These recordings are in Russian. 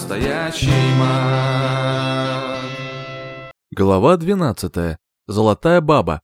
настоящий. Глава 12. Золотая баба.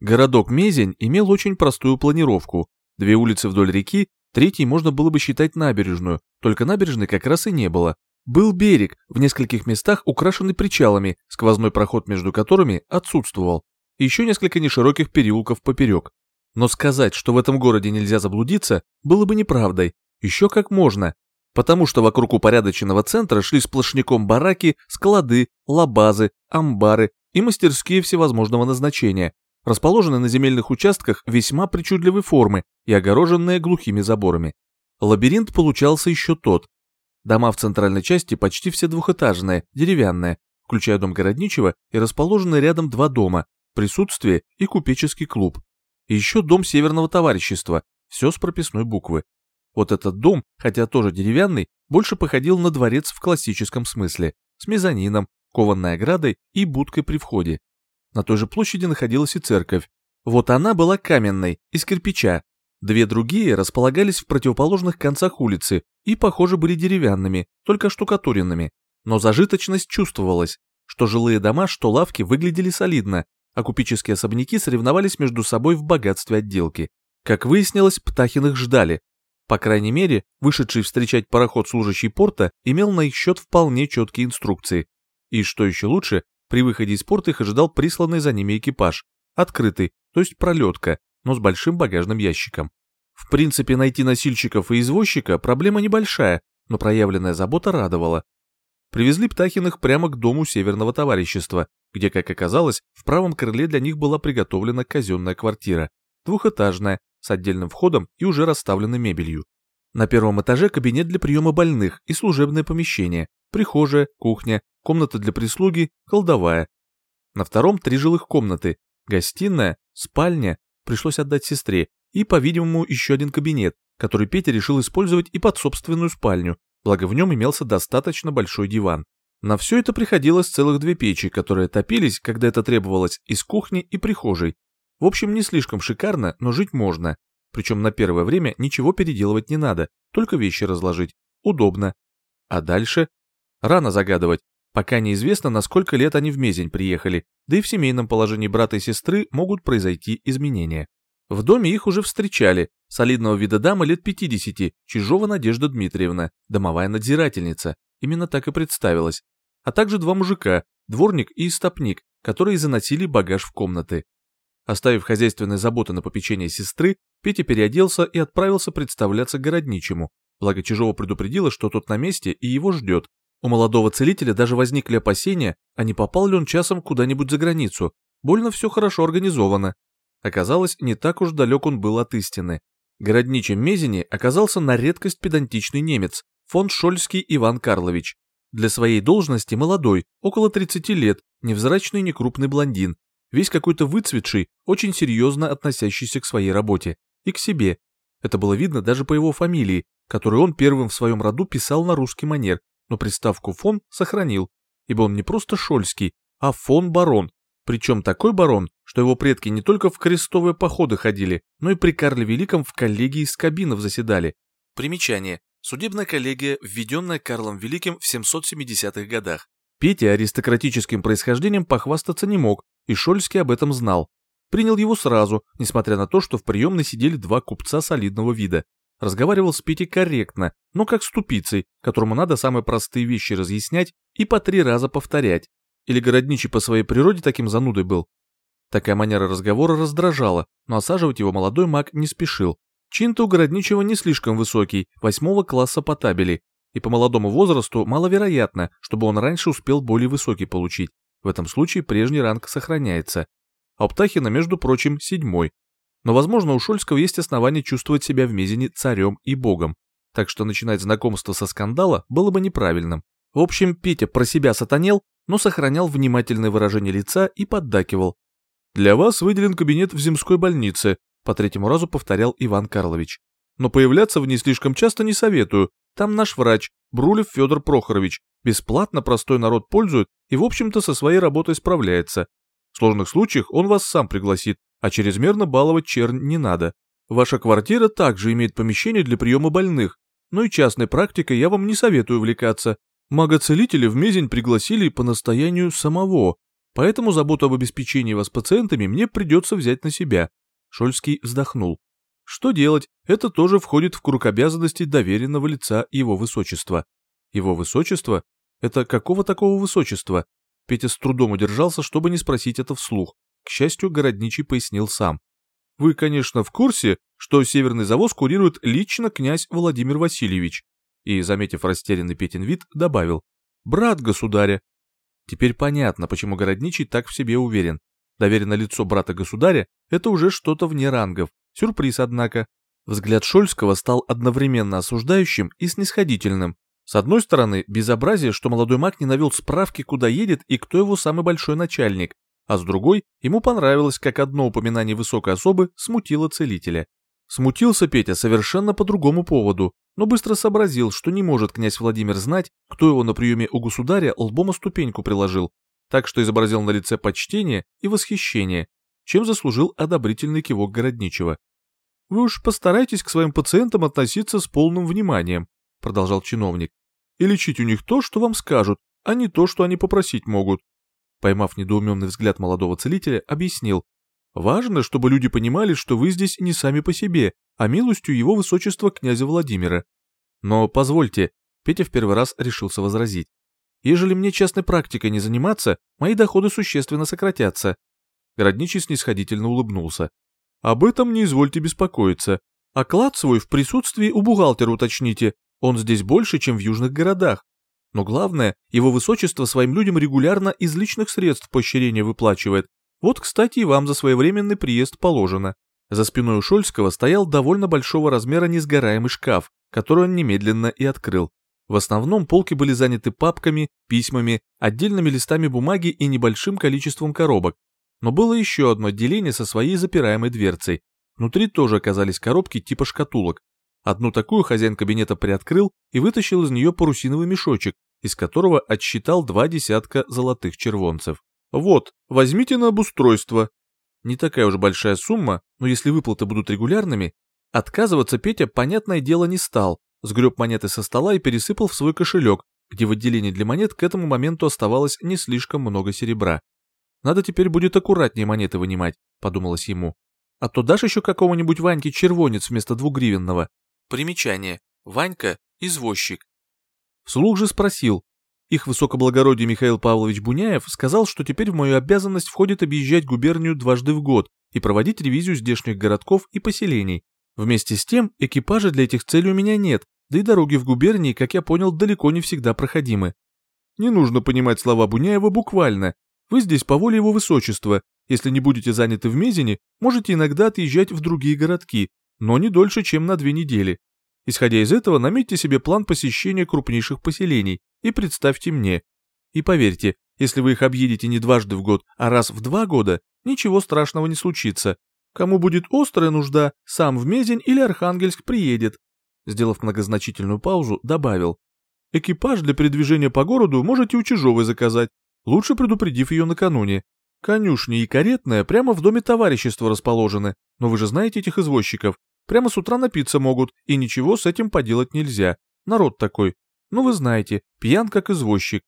Городок Мезень имел очень простую планировку. Две улицы вдоль реки, третьей можно было бы считать набережную, только набережной как раз и не было. Был берег, в нескольких местах украшенный причалами, сквозной проход между которыми отсутствовал. Еще несколько нешироких переулков поперек. Но сказать, что в этом городе нельзя заблудиться, было бы неправдой. Еще как можно. Потому что вокруг упорядоченного центра шли сплошняком бараки, склады, лабазы, амбары и мастерские всевозможного назначения, расположенные на земельных участках весьма причудливой формы и огороженные глухими заборами. Лабиринт получался еще тот. Дома в центральной части почти все двухэтажные, деревянные, включая дом городничего и расположенные рядом два дома, присутствие и купеческий клуб. Еще дом северного товарищества, все с прописной буквы. Вот этот дом, хотя тоже деревянный, больше походил на дворец в классическом смысле, с мезонином, кованной оградой и будкой при входе. На той же площади находилась и церковь. Вот она была каменной, из кирпича. Две другие располагались в противоположных концах улицы и, похоже, были деревянными, только штукатуренными. Но зажиточность чувствовалась, что жилые дома, что лавки выглядели солидно, а купеческие особняки соревновались между собой в богатстве отделки. Как выяснилось, Птахиных ждали. По крайней мере, вышедший встречать пароход служащий порта имел на их счет вполне четкие инструкции. И что еще лучше, при выходе из порта их ожидал присланный за ними экипаж. Открытый, то есть пролетка, но с большим багажным ящиком. В принципе, найти носильщиков и извозчика проблема небольшая, но проявленная забота радовала. Привезли Птахиных прямо к дому Северного товарищества, где, как оказалось, в правом крыле для них была приготовлена казенная квартира, двухэтажная, с отдельным входом и уже расставленной мебелью. На первом этаже кабинет для приема больных и служебное помещение, прихожая, кухня, комната для прислуги, кладовая. На втором три жилых комнаты, гостиная, спальня, пришлось отдать сестре, и, по-видимому, еще один кабинет, который Петя решил использовать и под собственную спальню, благо в нем имелся достаточно большой диван. На все это приходилось целых две печи, которые топились, когда это требовалось, из кухни и прихожей. В общем, не слишком шикарно, но жить можно. Причем на первое время ничего переделывать не надо, только вещи разложить. Удобно. А дальше? Рано загадывать. Пока неизвестно, на сколько лет они в Мезень приехали, да и в семейном положении брата и сестры могут произойти изменения. В доме их уже встречали, солидного вида дама лет 50, Чижова Надежда Дмитриевна, домовая надзирательница, именно так и представилась, а также два мужика, дворник и истопник, которые заносили багаж в комнаты. Оставив хозяйственные заботы на попечение сестры, Петя переоделся и отправился представляться городничему, благо Чижова предупредила, что тот на месте и его ждет. У молодого целителя даже возникли опасения, а не попал ли он часом куда-нибудь за границу. Больно все хорошо организовано. Оказалось, не так уж далек он был от истины. Городничим Мезени оказался на редкость педантичный немец, фон Шольский Иван Карлович. Для своей должности молодой, около 30 лет, невзрачный некрупный блондин, весь какой-то выцветший, очень серьезно относящийся к своей работе и к себе. Это было видно даже по его фамилии, которую он первым в своем роду писал на русский манер, но приставку «фон» сохранил, ибо он не просто Шольский, а фон барон, причем такой барон, что его предки не только в крестовые походы ходили, но и при Карле Великом в коллегии из кабинов заседали. Примечание. Судебная коллегия, введенная Карлом Великим в 770-х годах. Петя аристократическим происхождением похвастаться не мог, и Шольский об этом знал. Принял его сразу, несмотря на то, что в приемной сидели два купца солидного вида. Разговаривал с Петей корректно, но как с тупицей, которому надо самые простые вещи разъяснять и по три раза повторять. Или городничий по своей природе таким занудой был? Такая манера разговора раздражала, но осаживать его молодой маг не спешил. Чин-то у городничего не слишком высокий, восьмого класса по табели, и по молодому возрасту маловероятно, чтобы он раньше успел более высокий получить. В этом случае прежний ранг сохраняется. А у Птахина, между прочим, седьмой. Но, возможно, у Шольского есть основания чувствовать себя в Мезине царем и богом. Так что начинать знакомство со скандала было бы неправильным. В общем, Петя про себя сатанел, но сохранял внимательное выражение лица и поддакивал. «Для вас выделен кабинет в земской больнице», по третьему разу повторял Иван Карлович. «Но появляться в ней слишком часто не советую. Там наш врач, Брулев Федор Прохорович, бесплатно простой народ пользует и, в общем-то, со своей работой справляется. В сложных случаях он вас сам пригласит, а чрезмерно баловать чернь не надо. Ваша квартира также имеет помещение для приема больных, но и частной практикой я вам не советую увлекаться. Мага-целителя в Мезень пригласили по настоянию самого, поэтому заботу об обеспечении вас пациентами мне придется взять на себя». Шольский вздохнул. Что делать, это тоже входит в круг обязанностей доверенного лица его высочества. Его высочество? Это какого такого высочества? Петя с трудом удержался, чтобы не спросить это вслух. К счастью, городничий пояснил сам. Вы, конечно, в курсе, что северный завоз курирует лично князь Владимир Васильевич. И, заметив растерянный Петин вид, добавил. Брат государя. Теперь понятно, почему городничий так в себе уверен. Доверенное лицо брата государя – это уже что-то вне рангов. Сюрприз, однако. Взгляд Шольского стал одновременно осуждающим и снисходительным. С одной стороны, безобразие, что молодой маг не навел справки, куда едет и кто его самый большой начальник, а с другой, ему понравилось, как одно упоминание высокой особы смутило целителя. Смутился Петя совершенно по другому поводу, но быстро сообразил, что не может князь Владимир знать, кто его на приеме у государя лбом о ступеньку приложил, так что изобразил на лице почтение и восхищение, чем заслужил одобрительный кивок Городничего. «Вы уж постарайтесь к своим пациентам относиться с полным вниманием», продолжал чиновник, «и лечить у них то, что вам скажут, а не то, что они попросить могут». Поймав недоуменный взгляд молодого целителя, объяснил, «Важно, чтобы люди понимали, что вы здесь не сами по себе, а милостью его высочества князя Владимира. Но позвольте, Петя в первый раз решился возразить. Ежели мне частной практикой не заниматься, мои доходы существенно сократятся. Городничий снисходительно улыбнулся. Об этом не извольте беспокоиться. Оклад свой в присутствии у бухгалтера уточните. Он здесь больше, чем в южных городах. Но главное, его высочество своим людям регулярно из личных средств поощрения выплачивает. Вот, кстати, и вам за своевременный приезд положено. За спиной у Шольского стоял довольно большого размера несгораемый шкаф, который он немедленно и открыл. В основном полки были заняты папками, письмами, отдельными листами бумаги и небольшим количеством коробок, но было еще одно отделение со своей запираемой дверцей. Внутри тоже оказались коробки типа шкатулок. Одну такую хозяин кабинета приоткрыл и вытащил из нее парусиновый мешочек, из которого отсчитал два десятка золотых червонцев. «Вот, возьмите на обустройство». Не такая уж большая сумма, но если выплаты будут регулярными, отказываться Петя, понятное дело, не стал, сгреб монеты со стола и пересыпал в свой кошелек, где в отделении для монет к этому моменту оставалось не слишком много серебра. Надо теперь будет аккуратнее монеты вынимать, подумалось ему. А то дашь еще какого-нибудь Ваньке червонец вместо двугривенного. Примечание. Ванька – извозчик. Вслух же спросил. Их высокоблагородие Михаил Павлович Буняев сказал, что теперь в мою обязанность входит объезжать губернию дважды в год и проводить ревизию здешних городков и поселений. Вместе с тем, экипажа для этих целей у меня нет, да и дороги в губернии, как я понял, далеко не всегда проходимы. Не нужно понимать слова Буняева буквально, вы здесь по воле его высочества. Если не будете заняты в Мезине, можете иногда отъезжать в другие городки, но не дольше, чем на две недели. Исходя из этого, наметьте себе план посещения крупнейших поселений и представьте мне. И поверьте, если вы их объедете не дважды в год, а раз в два года, ничего страшного не случится. Кому будет острая нужда, сам в Мезень или Архангельск приедет. Сделав многозначительную паузу, добавил. Экипаж для передвижения по городу можете у Чижовой заказать, лучше предупредив ее накануне. Конюшни и каретная прямо в доме товарищества расположены, но вы же знаете этих извозчиков. Прямо с утра напиться могут, и ничего с этим поделать нельзя. Народ такой. Ну вы знаете, пьян как извозчик.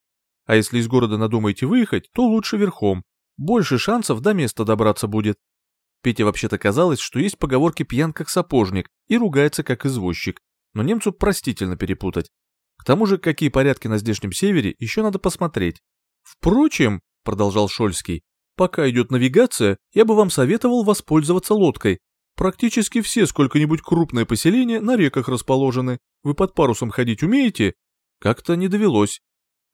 А если из города надумаете выехать, то лучше верхом. Больше шансов до места добраться будет. Пете вообще-то казалось, что есть поговорки пьян как сапожник и ругается как извозчик, но немцу простительно перепутать. К тому же, какие порядки на здешнем севере, еще надо посмотреть. Впрочем, продолжал Шольский, пока идет навигация, я бы вам советовал воспользоваться лодкой. Практически все сколько-нибудь крупные поселения на реках расположены. Вы под парусом ходить умеете? Как-то не довелось.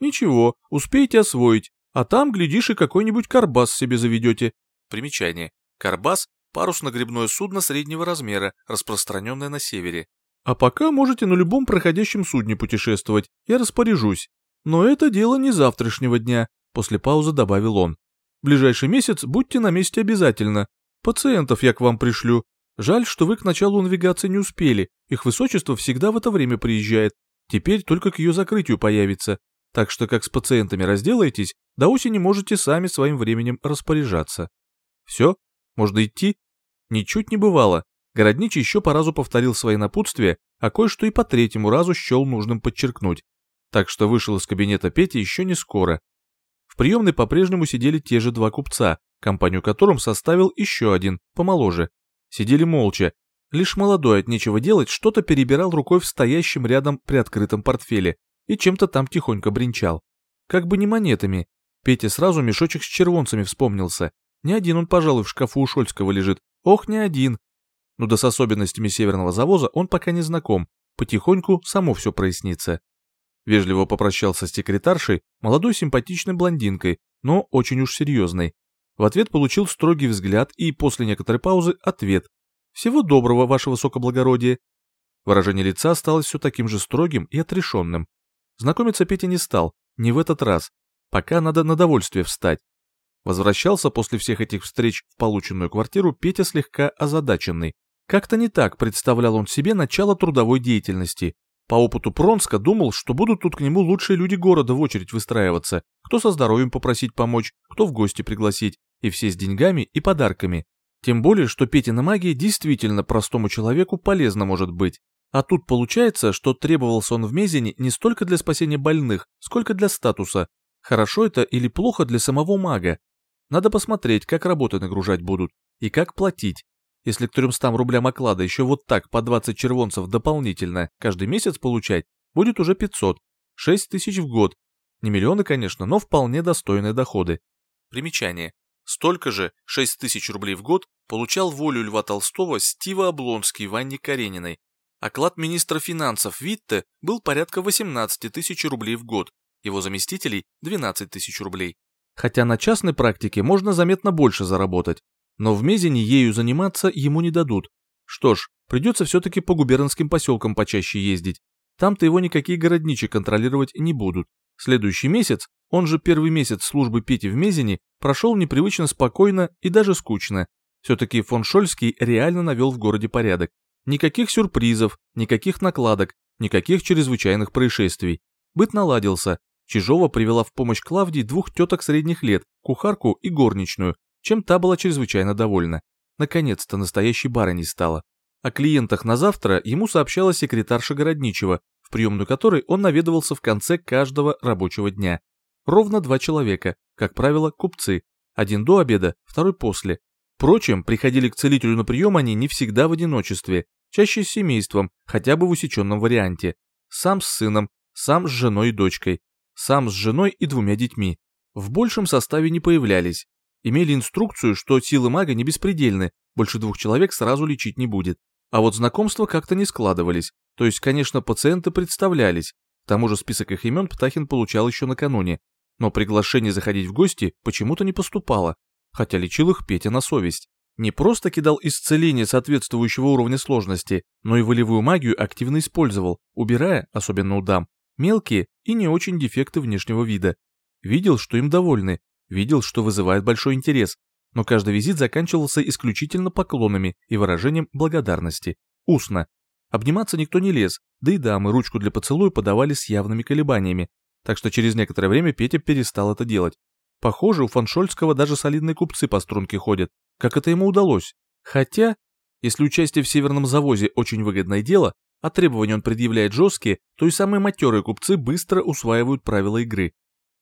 Ничего, успеете освоить, а там, глядишь, и какой-нибудь карбас себе заведете. Примечание. Карбас – парусно-гребное судно среднего размера, распространенное на севере. А пока можете на любом проходящем судне путешествовать, я распоряжусь. Но это дело не завтрашнего дня, после паузы добавил он. Ближайший месяц будьте на месте обязательно. Пациентов я к вам пришлю. Жаль, что вы к началу навигации не успели. Их высочество всегда в это время приезжает. Теперь только к ее закрытию появится. Так что как с пациентами разделаетесь, до осени можете сами своим временем распоряжаться. Все? Можно идти? Ничуть не бывало. Городничий еще по разу повторил свои напутствия, а кое-что и по третьему разу счел нужным подчеркнуть. Так что вышел из кабинета Пети еще не скоро. В приемной по-прежнему сидели те же два купца, компанию которым составил еще один, помоложе. Сидели молча. Лишь молодой от нечего делать что-то перебирал рукой в стоящем рядом приоткрытом портфеле и чем-то там тихонько бренчал. Как бы не монетами. Петя сразу мешочек с червонцами вспомнился. Не один он, пожалуй, в шкафу у Шольского лежит. Ох, не один. Но да с особенностями северного завоза он пока не знаком. Потихоньку само все прояснится. Вежливо попрощался с секретаршей, молодой симпатичной блондинкой, но очень уж серьезной. В ответ получил строгий взгляд и после некоторой паузы ответ. «Всего доброго, ваше высокоблагородие». Выражение лица осталось все таким же строгим и отрешенным. Знакомиться Петя не стал, не в этот раз. Пока надо на довольствие встать. Возвращался после всех этих встреч в полученную квартиру Петя слегка озадаченный. Как-то не так представлял он себе начало трудовой деятельности. По опыту Пронска думал, что будут тут к нему лучшие люди города в очередь выстраиваться, кто со здоровьем попросить помочь, кто в гости пригласить, и все с деньгами и подарками. Тем более, что Петина магия действительно простому человеку полезна может быть. А тут получается, что требовался он в Мезине не столько для спасения больных, сколько для статуса. Хорошо это или плохо для самого мага, надо посмотреть, как работы нагружать будут и как платить. Если к 300 рублям оклада еще вот так по 20 червонцев дополнительно каждый месяц получать, будет уже 500, 6 тысяч в год. Не миллионы, конечно, но вполне достойные доходы. Примечание. Столько же, 6 тысяч рублей в год, получал волю Льва Толстого Стива Облонский в Анне Карениной. Оклад министра финансов Витте был порядка 18 тысяч рублей в год, его заместителей – 12 тысяч рублей хотя на частной практике можно заметно больше заработать, но в Мезине ею заниматься ему не дадут. Что ж, придется все-таки по губернским поселкам почаще ездить, там-то его никакие городничи контролировать не будут. Следующий месяц, он же первый месяц службы Пети в Мезине, прошел непривычно спокойно и даже скучно. Все-таки фон Шольский реально навел в городе порядок. Никаких сюрпризов, никаких накладок, никаких чрезвычайных происшествий. Быт наладился, Чижова привела в помощь Клавдии двух теток средних лет, кухарку и горничную, чем та была чрезвычайно довольна. Наконец-то настоящей барыней стала. О клиентах на завтра ему сообщала секретарша Городничего, в приемную которой он наведывался в конце каждого рабочего дня. Ровно два человека, как правило, купцы. Один до обеда, второй после. Впрочем, приходили к целителю на прием они не всегда в одиночестве, чаще с семейством, хотя бы в усеченном варианте. Сам с сыном, сам с женой и дочкой, сам с женой и двумя детьми. В большем составе не появлялись. Имели инструкцию, что силы мага не беспредельны, больше двух человек сразу лечить не будет. А вот знакомства как-то не складывались. То есть, конечно, пациенты представлялись. К тому же список их имен Птахин получал еще накануне. Но приглашение заходить в гости почему-то не поступало, хотя лечил их Петя на совесть. Не просто кидал исцеление соответствующего уровня сложности, но и волевую магию активно использовал, убирая, особенно у дам, мелкие и не очень дефекты внешнего вида. Видел, что им довольны, видел, что вызывает большой интерес, но каждый визит заканчивался исключительно поклонами и выражением благодарности, устно. Обниматься никто не лез, да и дамы ручку для поцелуя подавали с явными колебаниями, так что через некоторое время Петя перестал это делать. Похоже, у Фаншольского даже солидные купцы по струнке ходят. Как это ему удалось? Хотя, если участие в северном завозе очень выгодное дело, а требования он предъявляет жесткие, то и самые матерые купцы быстро усваивают правила игры.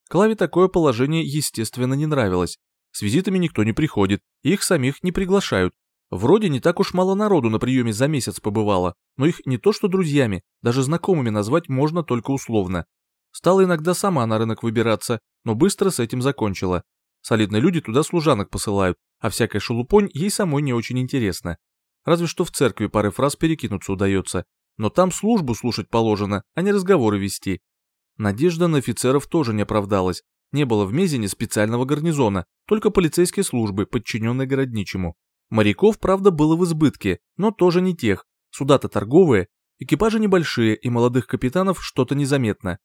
Клаве такое положение, естественно, не нравилось. С визитами никто не приходит, их самих не приглашают. Вроде не так уж мало народу на приеме за месяц побывало, но их не то что друзьями, даже знакомыми назвать можно только условно. Стала иногда сама на рынок выбираться, но быстро с этим закончила. Солидные люди туда служанок посылают, а всякая шелупонь ей самой не очень интересна. Разве что в церкви пары фраз перекинуться удается, но там службу слушать положено, а не разговоры вести. Надежда на офицеров тоже не оправдалась. Не было в Мезине специального гарнизона, только полицейские службы, подчиненные городничему. Моряков, правда, было в избытке, но тоже не тех. Суда-то торговые, экипажи небольшие, и молодых капитанов что-то незаметно.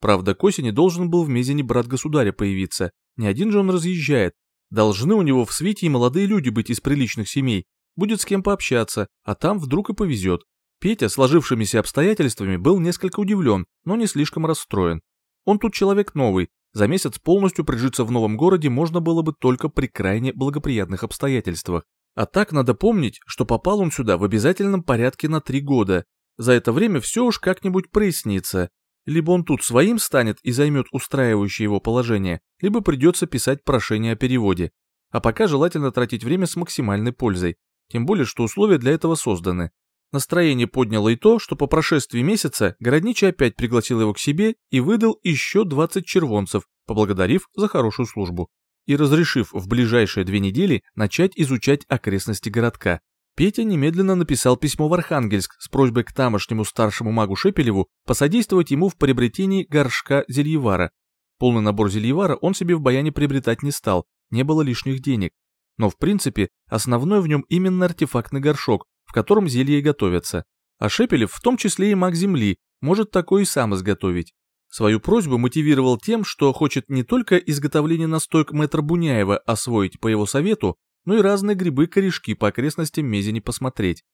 Правда, к осени должен был в Мезине брат государя появиться. Не один же он разъезжает. Должны у него в свите и молодые люди быть из приличных семей. Будет с кем пообщаться, а там вдруг и повезет. Петя сложившимися обстоятельствами был несколько удивлен, но не слишком расстроен. Он тут человек новый, за месяц полностью прижиться в новом городе можно было бы только при крайне благоприятных обстоятельствах. А так надо помнить, что попал он сюда в обязательном порядке на три года, За это время все уж как-нибудь прояснится. Либо он тут своим станет и займет устраивающее его положение, либо придется писать прошение о переводе. А пока желательно тратить время с максимальной пользой, тем более что условия для этого созданы. Настроение подняло и то, что по прошествии месяца Городничий опять пригласил его к себе и выдал еще 20 червонцев, поблагодарив за хорошую службу. И разрешив в ближайшие две недели начать изучать окрестности городка. Петя немедленно написал письмо в Архангельск с просьбой к тамошнему старшему магу Шепелеву посодействовать ему в приобретении горшка зельевара. Полный набор зельевара он себе в баяне приобретать не стал, не было лишних денег. Но в принципе основной в нем именно артефактный горшок, в котором зелье готовятся. А Шепелев, в том числе и маг Земли, может такое и сам изготовить. Свою просьбу мотивировал тем, что хочет не только изготовление настоек мэтра Буняева освоить по его совету, но и разные грибы-корешки по окрестностям Мезени посмотреть.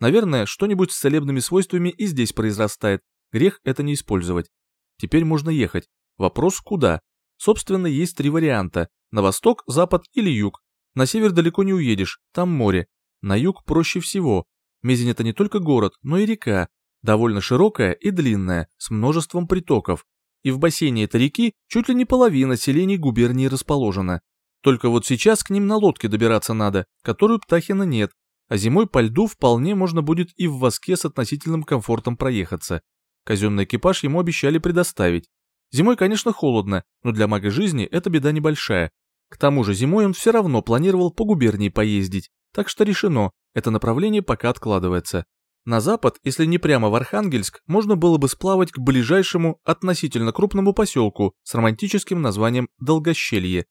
Наверное, что-нибудь с целебными свойствами и здесь произрастает, грех это не использовать. Теперь можно ехать. Вопрос куда? Собственно, есть три варианта. На восток, запад или юг. На север далеко не уедешь, там море. На юг проще всего. Мезень это не только город, но и река, довольно широкая и длинная, с множеством притоков. И в бассейне этой реки чуть ли не половина селений губернии расположена. Только вот сейчас к ним на лодке добираться надо, которую Птахина нет, а зимой по льду вполне можно будет и в воске с относительным комфортом проехаться. Казенный экипаж ему обещали предоставить. Зимой, конечно, холодно, но для мага жизни это беда небольшая. К тому же зимой он все равно планировал по губернии поездить, так что решено, это направление пока откладывается. На запад, если не прямо в Архангельск, можно было бы сплавать к ближайшему относительно крупному поселку с романтическим названием Долгощелье.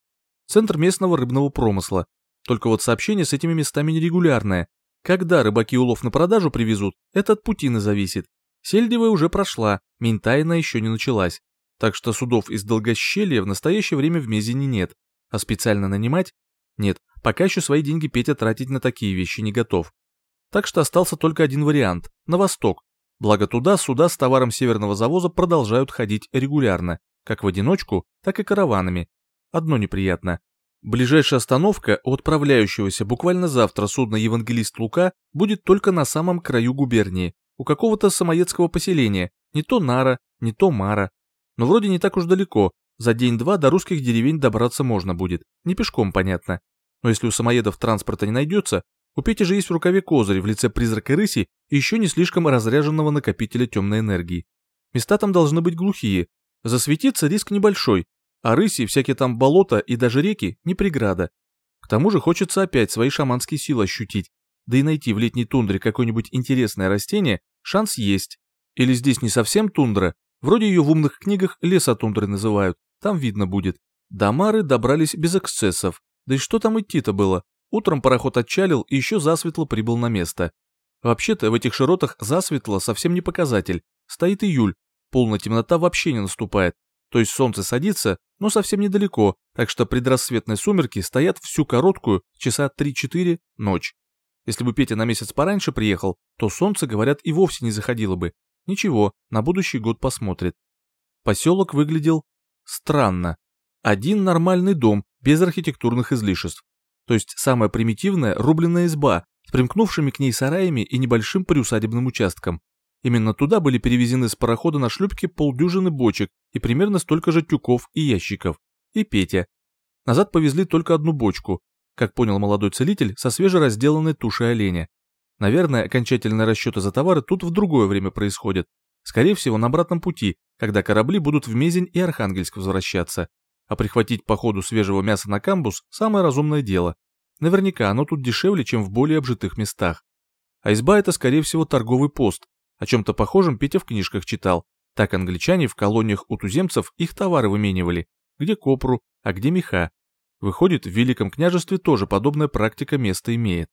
Центр местного рыбного промысла. Только вот сообщение с этими местами нерегулярное. Когда рыбаки улов на продажу привезут, это от Путины зависит. Сельдевая уже прошла, Ментайна еще не началась. Так что судов из Долгощелья в настоящее время в Мезине нет. А специально нанимать? Нет, Пока еще свои деньги Петя тратить на такие вещи не готов. Так что остался только один вариант – на восток. Благо туда суда с товаром северного завоза продолжают ходить регулярно, как в одиночку, так и караванами. Одно неприятно. Ближайшая остановка у отправляющегося буквально завтра судна «Евангелист Лука» будет только на самом краю губернии, у какого-то самоедского поселения, не то Нара, не то Мара. Но вроде не так уж далеко, за день-два до русских деревень добраться можно будет, не пешком, понятно. Но если у самоедов транспорта не найдется, у Пети же есть в рукаве козырь в лице призрака рыси и еще не слишком разряженного накопителя темной энергии. Места там должны быть глухие, засветиться риск небольшой, а рыси, всякие там болота и даже реки не преграда. К тому же хочется опять свои шаманские силы ощутить, да и найти в летней тундре какое-нибудь интересное растение шанс есть. Или здесь не совсем тундра, вроде ее в умных книгах леса тундры называют, там видно будет. До Мары добрались без эксцессов, да и что там идти-то было? Утром пароход отчалил и еще засветло прибыл на место. Вообще-то в этих широтах засветло совсем не показатель. Стоит июль, полная темнота вообще не наступает. То есть солнце садится, но совсем недалеко, так что предрассветные сумерки стоят всю короткую, часа 3-4, ночь. Если бы Петя на месяц пораньше приехал, то солнце, говорят, и вовсе не заходило бы. Ничего, на будущий год посмотрит. Поселок выглядел странно. Один нормальный дом, без архитектурных излишеств. То есть самая примитивная рубленная изба с примкнувшими к ней сараями и небольшим приусадебным участком. Именно туда были перевезены с парохода на шлюпке полдюжины бочек и примерно столько же тюков и ящиков. И Петя. Назад повезли только одну бочку, как понял молодой целитель, со свежеразделанной тушей оленя. Наверное, окончательные расчеты за товары тут в другое время происходят. Скорее всего, на обратном пути, когда корабли будут в Мезень и Архангельск возвращаться а прихватить по ходу свежего мяса на камбус – самое разумное дело. Наверняка оно тут дешевле, чем в более обжитых местах. А изба – это, скорее всего, торговый пост. О чем-то похожем Петя в книжках читал. Так англичане в колониях у туземцев их товары выменивали. Где копру, а где меха. Выходит, в Великом княжестве тоже подобная практика место имеет.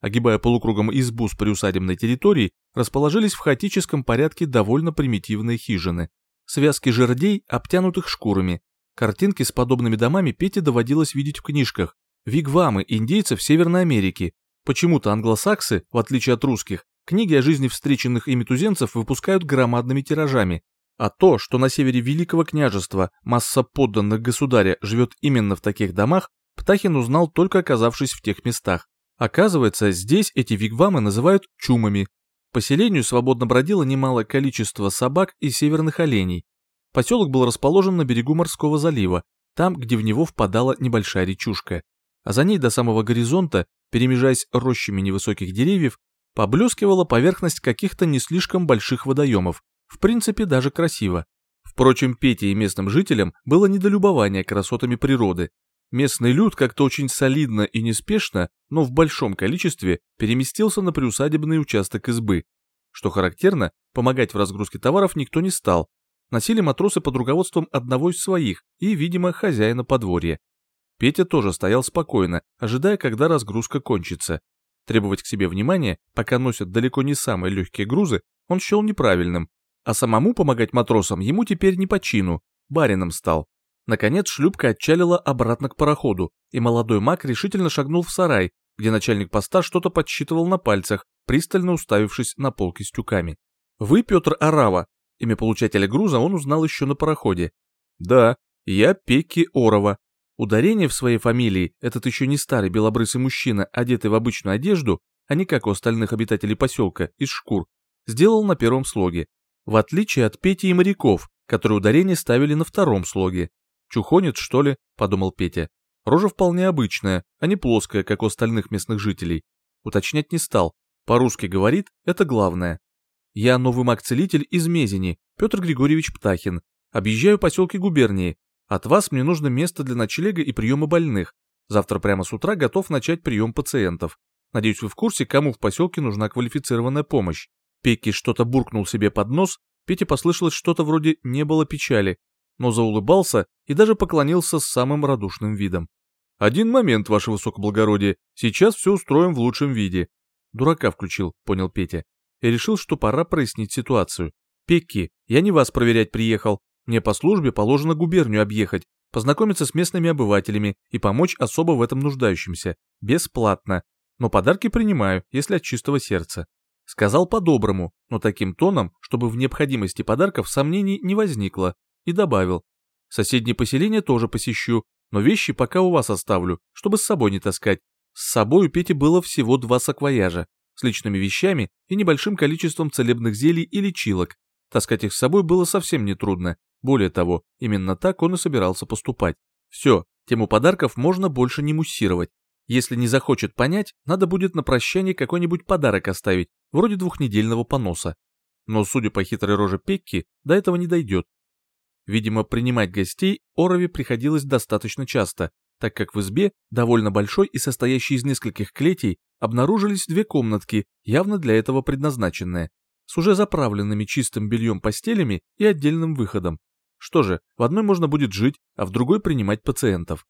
Огибая полукругом избу с приусадебной территорией, расположились в хаотическом порядке довольно примитивные хижины. Связки жердей, обтянутых шкурами, Картинки с подобными домами Пете доводилось видеть в книжках. Вигвамы индейцев Северной Америки. Почему-то англосаксы, в отличие от русских, книги о жизни встреченных ими туземцев выпускают громадными тиражами. А то, что на севере Великого княжества масса подданных государя живет именно в таких домах, Птахин узнал только оказавшись в тех местах. Оказывается, здесь эти вигвамы называют чумами. поселению свободно бродило немалое количество собак и северных оленей. Поселок был расположен на берегу морского залива, там, где в него впадала небольшая речушка. А за ней до самого горизонта, перемежаясь рощами невысоких деревьев, поблескивала поверхность каких-то не слишком больших водоемов, в принципе даже красиво. Впрочем, Пете и местным жителям было недолюбование красотами природы. Местный люд как-то очень солидно и неспешно, но в большом количестве переместился на приусадебный участок избы. Что характерно, помогать в разгрузке товаров никто не стал. Носили матросы под руководством одного из своих и, видимо, хозяина подворья. Петя тоже стоял спокойно, ожидая, когда разгрузка кончится. Требовать к себе внимания, пока носят далеко не самые легкие грузы, он счел неправильным, а самому помогать матросам ему теперь не по чину, барином стал. Наконец шлюпка отчалила обратно к пароходу, и молодой маг решительно шагнул в сарай, где начальник поста что-то подсчитывал на пальцах, пристально уставившись на полки с тюками. «Вы Петр Арава?» Имя получателя груза он узнал еще на пароходе. «Да, я Пеки Орова. Ударение в своей фамилии этот еще не старый белобрысый мужчина, одетый в обычную одежду, а не как у остальных обитателей поселка, из шкур, сделал на первом слоге. В отличие от Пети и моряков, которые ударение ставили на втором слоге. «Чухонец, что ли?» – подумал Петя. Рожа вполне обычная, а не плоская, как у остальных местных жителей. Уточнять не стал. По-русски говорит, это главное. Я новый маг-целитель из Мезени, Петр Григорьевич Птахин. Объезжаю поселки губернии, от вас мне нужно место для ночлега и приема больных. Завтра прямо с утра готов начать прием пациентов. Надеюсь, вы в курсе, кому в поселке нужна квалифицированная помощь. Пекки что-то буркнул себе под нос, Пете послышалось что-то вроде «не было печали», но заулыбался и даже поклонился с самым радушным видом. «Один момент, ваше высокоблагородие, сейчас все устроим в лучшем виде». Дурака включил, понял Петя, и решил, что пора прояснить ситуацию. «Пекки, я не вас проверять приехал, мне по службе положено губернию объехать, познакомиться с местными обывателями и помочь особо в этом нуждающимся. Бесплатно. Но подарки принимаю, если от чистого сердца. Сказал по-доброму, но таким тоном, чтобы в необходимости подарков сомнений не возникло. И добавил. Соседние поселения тоже посещу, но вещи пока у вас оставлю, чтобы с собой не таскать. С собой у Пети было всего два саквояжа, с личными вещами и небольшим количеством целебных зелий и лечилок. Таскать их с собой было совсем нетрудно, более того, именно так он и собирался поступать. Все, тему подарков можно больше не муссировать. Если не захочет понять, надо будет на прощание какой-нибудь подарок оставить, вроде двухнедельного поноса. Но, судя по хитрой роже Пекки, до этого не дойдет. Видимо, принимать гостей Орове приходилось достаточно часто, так как в избе, довольно большой и состоящей из нескольких клетей, обнаружились две комнатки, явно для этого предназначенные, с уже заправленными чистым бельем постелями и отдельным выходом. Что же, в одной можно будет жить, а в другой принимать пациентов.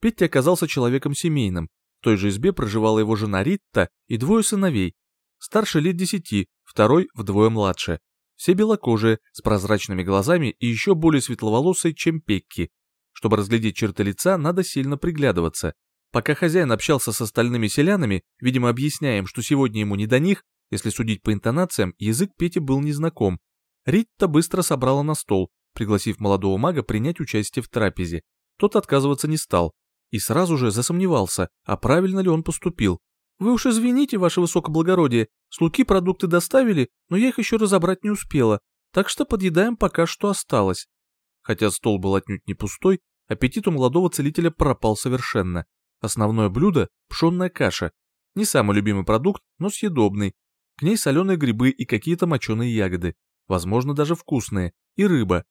Петя оказался человеком семейным. В той же избе проживала его жена Ритта и двое сыновей. Старший лет десяти, второй вдвое младше. Все белокожие, с прозрачными глазами и еще более светловолосые, чем Пекки. Чтобы разглядеть черты лица, надо сильно приглядываться. Пока хозяин общался с остальными селянами, видимо объясняя им, что сегодня ему не до них, если судить по интонациям, язык Пети был незнаком. Ритта быстро собрала на стол, пригласив молодого мага принять участие в трапезе. Тот отказываться не стал и сразу же засомневался, а правильно ли он поступил. «Вы уж извините, ваше высокоблагородие, слуги продукты доставили, но я их еще разобрать не успела, так что подъедаем пока что осталось». Хотя стол был отнюдь не пустой, аппетит у молодого целителя пропал совершенно. Основное блюдо – пшенная каша. Не самый любимый продукт, но съедобный. К ней соленые грибы и какие-то моченые ягоды, возможно, даже вкусные, и рыба,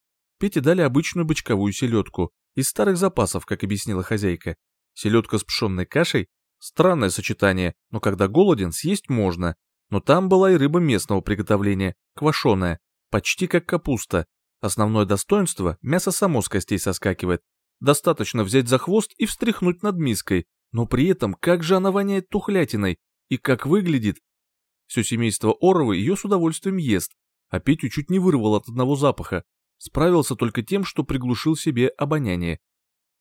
Пете дали обычную бычковую селедку, из старых запасов, как объяснила хозяйка. Селедка с пшенной кашей – странное сочетание, но когда голоден, съесть можно. Но там была и рыба местного приготовления, квашеная, почти как капуста. Основное достоинство – мясо само с костей соскакивает. Достаточно взять за хвост и встряхнуть над миской, но при этом как же она воняет тухлятиной и как выглядит. Все семейство Оровы ее с удовольствием ест, а Петю чуть не вырвал от одного запаха, справился только тем, что приглушил себе обоняние.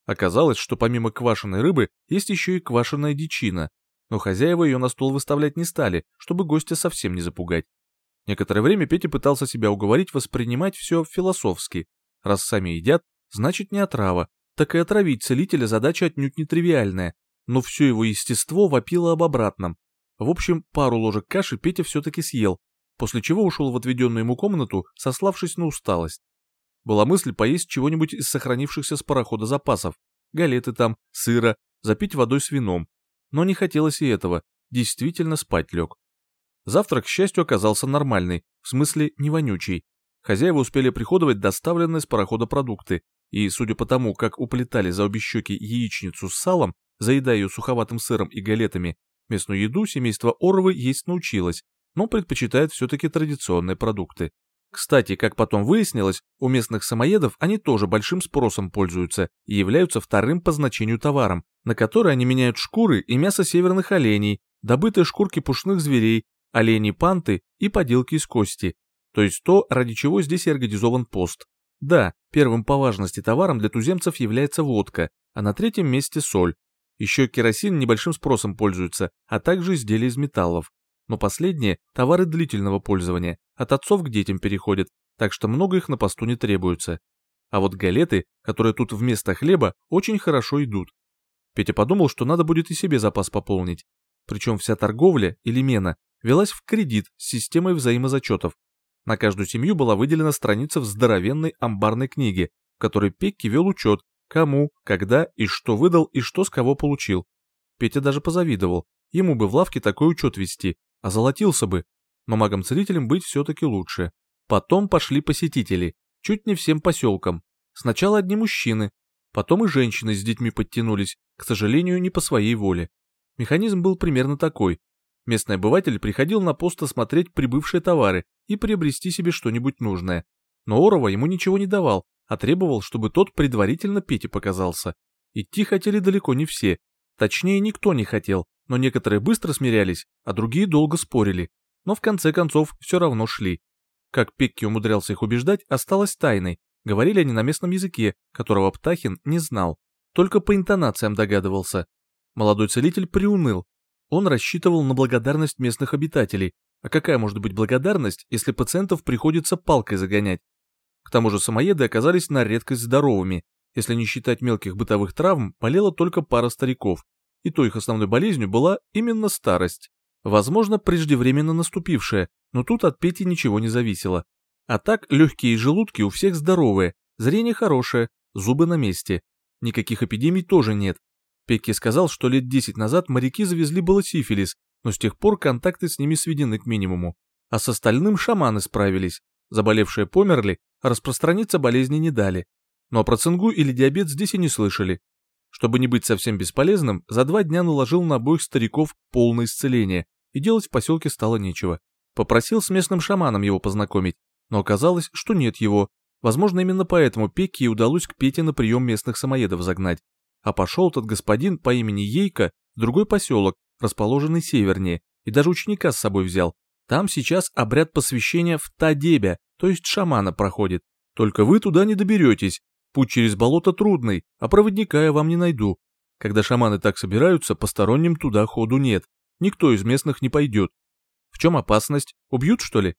Оказалось, что помимо квашеной рыбы есть еще и квашеная дичина, но хозяева ее на стол выставлять не стали, чтобы гостя совсем не запугать. Некоторое время Петя пытался себя уговорить воспринимать все философски. Раз сами едят, значит не отрава, так и отравить целителя задача отнюдь не тривиальная, но все его естество вопило об обратном. В общем, пару ложек каши Петя все-таки съел, после чего ушел в отведенную ему комнату, сославшись на усталость. Была мысль поесть чего-нибудь из сохранившихся с парохода запасов, галеты там, сыра, запить водой с вином. Но не хотелось и этого, действительно спать лег. Завтрак, к счастью, оказался нормальный, в смысле не вонючий. Хозяева успели приходовать доставленные с парохода продукты, и, судя по тому, как уплетали за обе щеки яичницу с салом, заедая ее суховатым сыром и галетами, местную еду семейство Оровы есть научилось, но предпочитает все-таки традиционные продукты. Кстати, как потом выяснилось, у местных самоедов они тоже большим спросом пользуются и являются вторым по значению товаром, на который они меняют шкуры и мясо северных оленей, добытые шкурки пушных зверей, оленей панты и поделки из кости, то есть то, ради чего здесь и организован пост. Да, первым по важности товаром для туземцев является водка, а на третьем месте соль. Еще керосин небольшим спросом пользуется, а также изделия из металлов но последние – товары длительного пользования, от отцов к детям переходят, так что много их на посту не требуется. А вот галеты, которые тут вместо хлеба, очень хорошо идут. Петя подумал, что надо будет и себе запас пополнить. Причем вся торговля или мена велась в кредит с системой взаимозачетов. На каждую семью была выделена страница в здоровенной амбарной книге, в которой Пекки вел учет, кому, когда и что выдал и что с кого получил. Петя даже позавидовал, ему бы в лавке такой учет вести, озолотился бы, но магом-целителем быть все-таки лучше. Потом пошли посетители, чуть не всем поселкам. Сначала одни мужчины, потом и женщины с детьми подтянулись, к сожалению, не по своей воле. Механизм был примерно такой. Местный обыватель приходил на пост осмотреть прибывшие товары и приобрести себе что-нибудь нужное. Но Орова ему ничего не давал, а требовал, чтобы тот предварительно Пете показался. Идти хотели далеко не все. Точнее, никто не хотел, но некоторые быстро смирялись, а другие долго спорили, но в конце концов все равно шли. Как Пекки умудрялся их убеждать, осталось тайной, говорили они на местном языке, которого Птахин не знал, только по интонациям догадывался. Молодой целитель приуныл, он рассчитывал на благодарность местных обитателей, а какая может быть благодарность, если пациентов приходится палкой загонять? К тому же самоеды оказались на редкость здоровыми, если не считать мелких бытовых травм, болела только пара стариков, и то их основной болезнью была именно старость. Возможно, преждевременно наступившая, но тут от Пети ничего не зависело. А так, легкие желудки у всех здоровые, зрение хорошее, зубы на месте. Никаких эпидемий тоже нет. Пекки сказал, что лет 10 назад моряки завезли было сифилис, но с тех пор контакты с ними сведены к минимуму. А с остальным шаманы справились. Заболевшие померли, распространиться болезни не дали. Но про цингу или диабет здесь и не слышали. Чтобы не быть совсем бесполезным, за два дня наложил на обоих стариков полное исцеление, и делать в поселке стало нечего. Попросил с местным шаманом его познакомить, но оказалось, что нет его. Возможно, именно поэтому Пекке и удалось к Пете на прием местных самоедов загнать. А пошел тот господин по имени Ейка в другой поселок, расположенный севернее, и даже ученика с собой взял. Там сейчас обряд посвящения в Тадебя, то есть шамана проходит. Только вы туда не доберетесь, Путь через болото трудный, а проводника я вам не найду. Когда шаманы так собираются, посторонним туда ходу нет. Никто из местных не пойдет. В чем опасность? Убьют, что ли?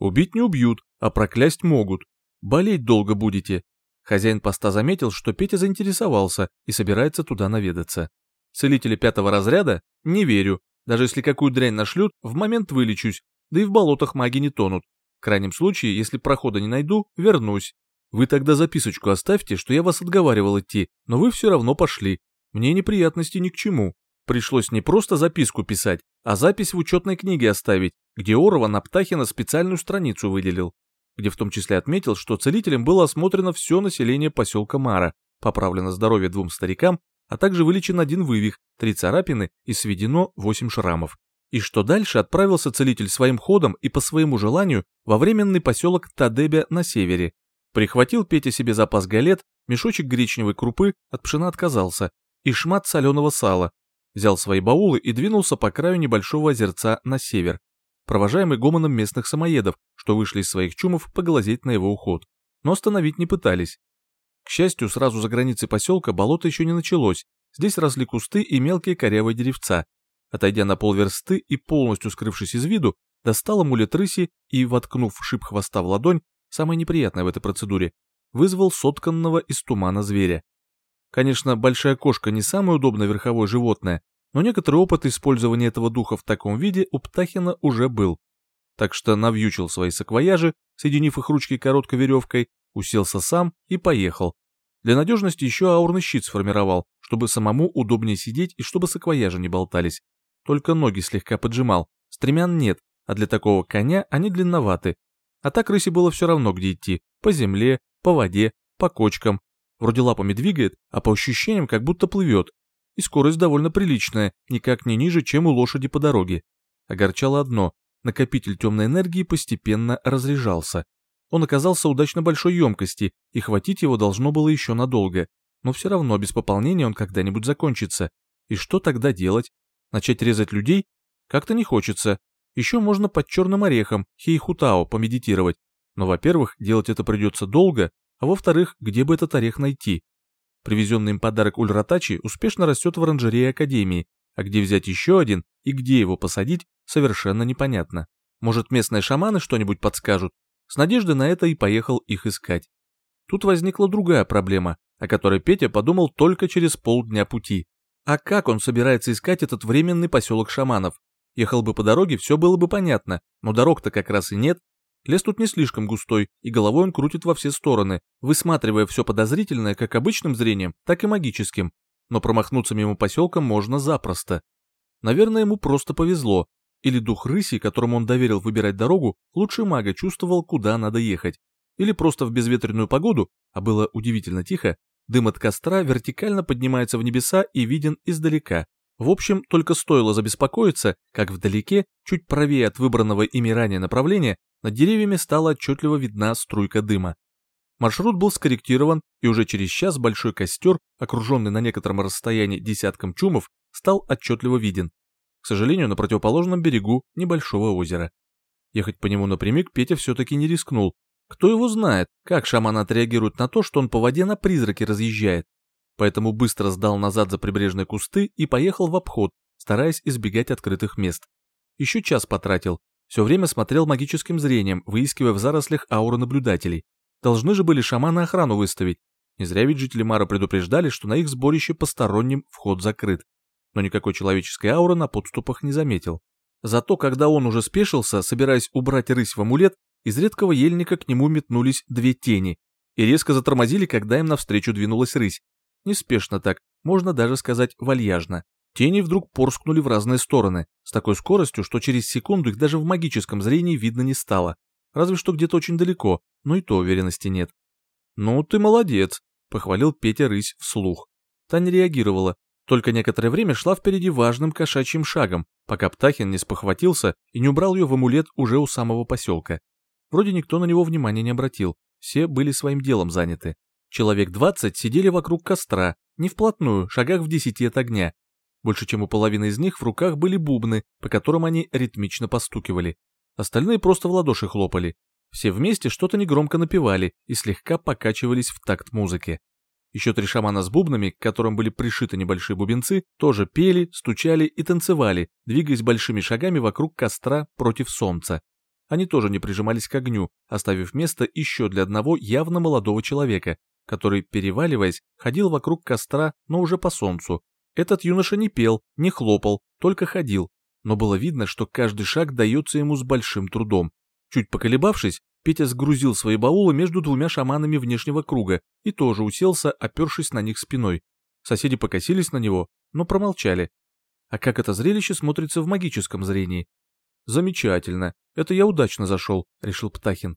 Убить не убьют, а проклясть могут. Болеть долго будете. Хозяин поста заметил, что Петя заинтересовался и собирается туда наведаться. Целители пятого разряда? Не верю. Даже если какую дрянь нашлют, в момент вылечусь. Да и в болотах маги не тонут. В крайнем случае, если прохода не найду, вернусь. Вы тогда записочку оставьте, что я вас отговаривал идти, но вы все равно пошли. Мне неприятности ни к чему. Пришлось не просто записку писать, а запись в учетной книге оставить, где Орова на Птахина специальную страницу выделил, где в том числе отметил, что целителем было осмотрено все население поселка Мара, поправлено здоровье двум старикам, а также вылечен один вывих, три царапины и сведено восемь шрамов. И что дальше отправился целитель своим ходом и по своему желанию во временный поселок Тадебя на севере, Прихватил Петя себе запас галет, мешочек гречневой крупы, от пшена отказался, и шмат соленого сала. Взял свои баулы и двинулся по краю небольшого озерца на север, провожаемый гомоном местных самоедов, что вышли из своих чумов поглазеть на его уход. Но остановить не пытались. К счастью, сразу за границей поселка болото еще не началось, здесь росли кусты и мелкие корявые деревца. Отойдя на полверсты и полностью скрывшись из виду, достал амулет рыси и, воткнув шип хвоста в ладонь, самое неприятное в этой процедуре, вызвал сотканного из тумана зверя. Конечно, большая кошка не самое удобное верховое животное, но некоторый опыт использования этого духа в таком виде у Птахина уже был. так что навьючил свои саквояжи, соединив их ручкой короткой веревкой, уселся сам и поехал. Для надежности еще аурный щит сформировал, чтобы самому удобнее сидеть и чтобы саквояжи не болтались. Только ноги слегка поджимал, стремян нет, а для такого коня они длинноваты. А так рысе было все равно, где идти, по земле, по воде, по кочкам. Вроде лапами двигает, а по ощущениям как будто плывет. И скорость довольно приличная, никак не ниже, чем у лошади по дороге. Огорчало одно, накопитель темной энергии постепенно разряжался. Он оказался удачно большой емкости, и хватить его должно было еще надолго. Но все равно без пополнения он когда-нибудь закончится. И что тогда делать? Начать резать людей? Как-то не хочется. Еще можно под черным орехом, хейхутао, помедитировать. Но, во-первых, делать это придется долго, а во-вторых, где бы этот орех найти? Привезенный им подарок Ульратачи успешно растет в оранжерее Академии, а где взять еще один и где его посадить, совершенно непонятно. Может, местные шаманы что-нибудь подскажут? С надеждой на это и поехал их искать. Тут возникла другая проблема, о которой Петя подумал только через полдня пути. А как он собирается искать этот временный поселок шаманов? Ехал бы по дороге, все было бы понятно, но дорог-то как раз и нет. Лес тут не слишком густой, и головой он крутит во все стороны, высматривая все подозрительное как обычным зрением, так и магическим. Но промахнуться мимо поселка можно запросто. Наверное, ему просто повезло, или дух рыси, которому он доверил выбирать дорогу, лучший мага чувствовал, куда надо ехать. Или просто в безветренную погоду, а было удивительно тихо, дым от костра вертикально поднимается в небеса и виден издалека. В общем, только стоило забеспокоиться, как вдалеке, чуть правее от выбранного ими ранее направления, над деревьями стала отчетливо видна струйка дыма. Маршрут был скорректирован, и уже через час большой костер, окруженный на некотором расстоянии десятком чумов, стал отчетливо виден. К сожалению, на противоположном берегу небольшого озера. Ехать по нему напрямик Петя все-таки не рискнул. Кто его знает, как шаман отреагирует на то, что он по воде на призраки разъезжает. Поэтому быстро сдал назад за прибрежные кусты и поехал в обход, стараясь избегать открытых мест. Еще час потратил, все время смотрел магическим зрением, выискивая в зарослях ауры наблюдателей. Должны же были шаманы охрану выставить. Не зря ведь жители Мара предупреждали, что на их сборище посторонним вход закрыт но никакой человеческой ауры на подступах не заметил. Зато когда он уже спешился, собираясь убрать рысь в амулет, из редкого ельника к нему метнулись две тени и резко затормозили, когда им навстречу двинулась рысь. Неспешно так, можно даже сказать вальяжно. Тени вдруг порскнули в разные стороны, с такой скоростью, что через секунду их даже в магическом зрении видно не стало. Разве что где-то очень далеко, но и то уверенности нет. «Ну, ты молодец», — похвалил Петя рысь вслух. Та не реагировала, только некоторое время шла впереди важным кошачьим шагом, пока Птахин не спохватился и не убрал ее в амулет уже у самого поселка. Вроде никто на него внимания не обратил, все были своим делом заняты. Человек двадцать сидели вокруг костра, не вплотную, шагах в десяти от огня. Больше чем у половины из них в руках были бубны, по которым они ритмично постукивали. Остальные просто в ладоши хлопали. Все вместе что-то негромко напевали и слегка покачивались в такт музыки. Еще три шамана с бубнами, к которым были пришиты небольшие бубенцы, тоже пели, стучали и танцевали, двигаясь большими шагами вокруг костра против солнца. Они тоже не прижимались к огню, оставив место еще для одного явно молодого человека, который, переваливаясь, ходил вокруг костра, но уже по солнцу. Этот юноша не пел, не хлопал, только ходил, но было видно, что каждый шаг дается ему с большим трудом. Чуть поколебавшись, Петя сгрузил свои баулы между двумя шаманами внешнего круга и тоже уселся, опершись на них спиной. Соседи покосились на него, но промолчали. А как это зрелище смотрится в магическом зрении? Замечательно, это я удачно зашел, решил Птахин.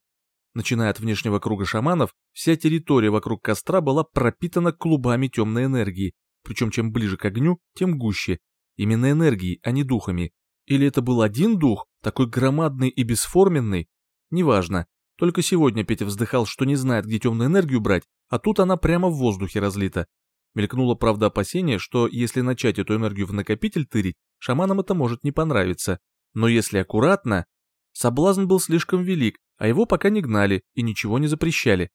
Начиная от внешнего круга шаманов, вся территория вокруг костра была пропитана клубами темной энергии, причем чем ближе к огню, тем гуще. Именно энергией, а не духами. Или это был один дух, такой громадный и бесформенный? Неважно, только сегодня Петя вздыхал, что не знает, где темную энергию брать, а тут она прямо в воздухе разлита. Мелькнуло, правда, опасение, что если начать эту энергию в накопитель тырить, шаманам это может не понравиться. Но если аккуратно... Соблазн был слишком велик, а его пока не гнали и ничего не запрещали.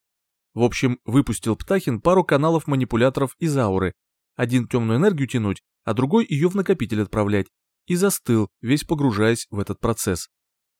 В общем, выпустил Птахин пару каналов манипуляторов из ауры. Один темную энергию тянуть, а другой ее в накопитель отправлять. И застыл, весь погружаясь в этот процесс.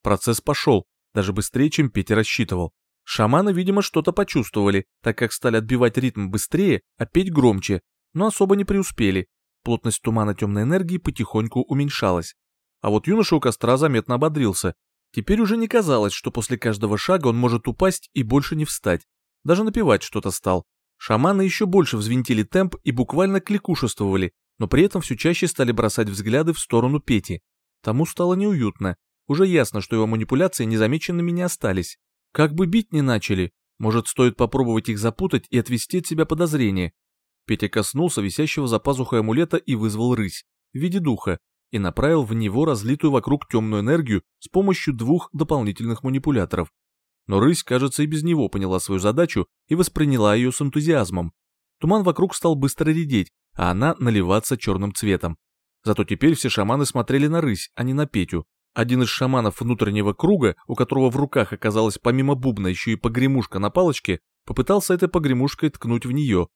Процесс пошел, даже быстрее, чем Петя рассчитывал. Шаманы, видимо, что-то почувствовали, так как стали отбивать ритм быстрее, а петь громче, но особо не преуспели. Плотность тумана темной энергии потихоньку уменьшалась. А вот юноша у костра заметно ободрился. Теперь уже не казалось, что после каждого шага он может упасть и больше не встать. Даже напевать что-то стал. Шаманы еще больше взвинтили темп и буквально кликушествовали, но при этом все чаще стали бросать взгляды в сторону Пети. Тому стало неуютно. Уже ясно, что его манипуляции незамеченными не остались. Как бы бить не начали, может, стоит попробовать их запутать и отвести от себя подозрения. Петя коснулся висящего за пазухой амулета и вызвал рысь в виде духа и направил в него разлитую вокруг темную энергию с помощью двух дополнительных манипуляторов. Но рысь, кажется, и без него поняла свою задачу и восприняла ее с энтузиазмом. Туман вокруг стал быстро редеть, а она наливаться черным цветом. Зато теперь все шаманы смотрели на рысь, а не на Петю. Один из шаманов внутреннего круга, у которого в руках оказалась помимо бубна еще и погремушка на палочке, попытался этой погремушкой ткнуть в нее.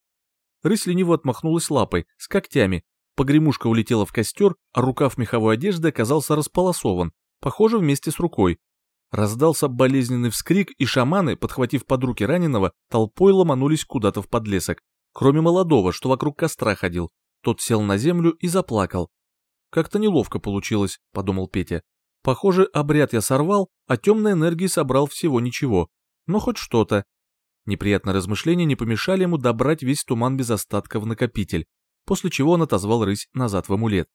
Рысь лениво отмахнулась лапой, с когтями. Погремушка улетела в костер, а рукав меховой одежды оказался располосован, похоже, вместе с рукой. Раздался болезненный вскрик, и шаманы, подхватив под руки раненого, толпой ломанулись куда-то в подлесок. Кроме молодого, что вокруг костра ходил. Тот сел на землю и заплакал. «Как-то неловко получилось», — подумал Петя. «Похоже, обряд я сорвал, а темной энергии собрал всего ничего. Но хоть что-то». Неприятные размышления не помешали ему добрать весь туман без остатка в накопитель, после чего он отозвал рысь назад в амулет.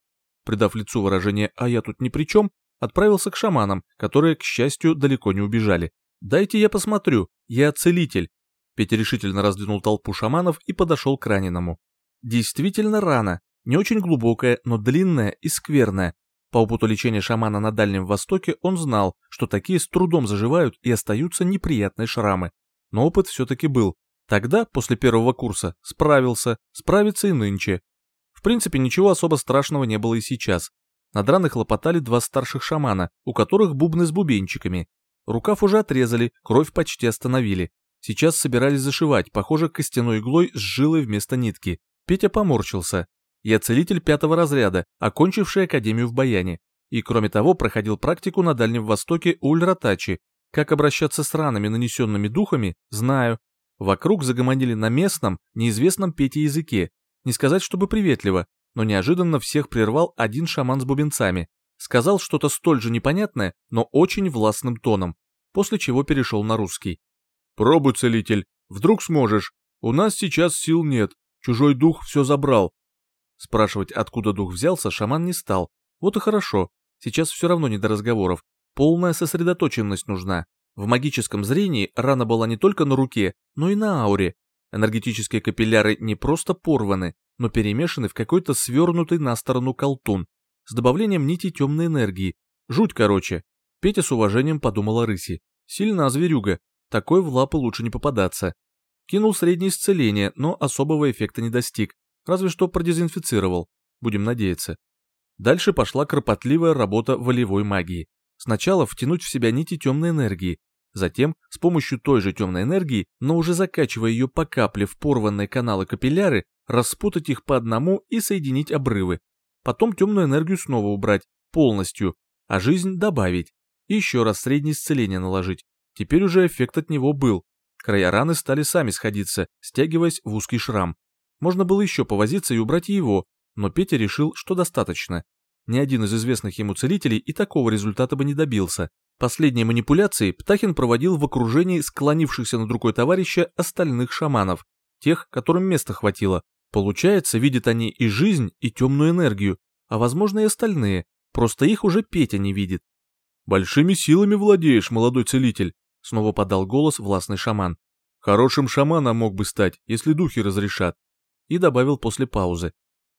Придав лицу выражение «а я тут ни при чем», отправился к шаманам, которые, к счастью, далеко не убежали. «Дайте я посмотрю, я целитель». Петя решительно раздвинул толпу шаманов и подошел к раненому. Действительно рана, не очень глубокая, но длинная и скверная. По опыту лечения шамана на Дальнем Востоке он знал, что такие с трудом заживают и остаются неприятные шрамы. Но опыт все-таки был. Тогда, после первого курса, справился, справится и нынче. В принципе, ничего особо страшного не было и сейчас. Над раной хлопотали два старших шамана, у которых бубны с бубенчиками. Рукав уже отрезали, кровь почти остановили. Сейчас собирались зашивать, похоже, костяной иглой с жилой вместо нитки. Петя поморщился. Я целитель пятого разряда, окончивший академию в Баяне. И кроме того, проходил практику на Дальнем Востоке у Ульратачи. Как обращаться с ранами, нанесенными духами, знаю. Вокруг загомонили на местном, неизвестном Пете языке. Не сказать, чтобы приветливо, но неожиданно всех прервал один шаман с бубенцами. Сказал что-то столь же непонятное, но очень властным тоном, после чего перешел на русский. «Пробуй, целитель, вдруг сможешь. У нас сейчас сил нет, чужой дух все забрал». Спрашивать, откуда дух взялся, шаман не стал. Вот и хорошо, сейчас все равно не до разговоров. Полная сосредоточенность нужна. В магическом зрении рана была не только на руке, но и на ауре. Энергетические капилляры не просто порваны, но перемешаны в какой-то свернутый на сторону колтун, с добавлением нити темной энергии. Жуть короче. Петя с уважением подумала рыси. Сильна зверюга, такой в лапы лучше не попадаться. Кинул среднее исцеление, но особого эффекта не достиг, разве что продезинфицировал, будем надеяться. Дальше пошла кропотливая работа волевой магии. Сначала втянуть в себя нити темной энергии, затем с помощью той же темной энергии, но уже закачивая ее по капле в порванные каналы капилляры, распутать их по одному и соединить обрывы. Потом темную энергию снова убрать, полностью, а жизнь добавить. Еще раз среднее исцеление наложить. Теперь уже эффект от него был. Края раны стали сами сходиться, стягиваясь в узкий шрам. Можно было еще повозиться и убрать его, но Петя решил, что достаточно. Ни один из известных ему целителей и такого результата бы не добился. Последние манипуляции Птахин проводил в окружении склонившихся над рукой товарища остальных шаманов, тех, которым места хватило, Получается, видят они и жизнь, и темную энергию, а возможно и остальные, просто их уже Петя не видит. «Большими силами владеешь, молодой целитель», — снова подал голос властный шаман. «Хорошим шаманом мог бы стать, если духи разрешат». И добавил после паузы.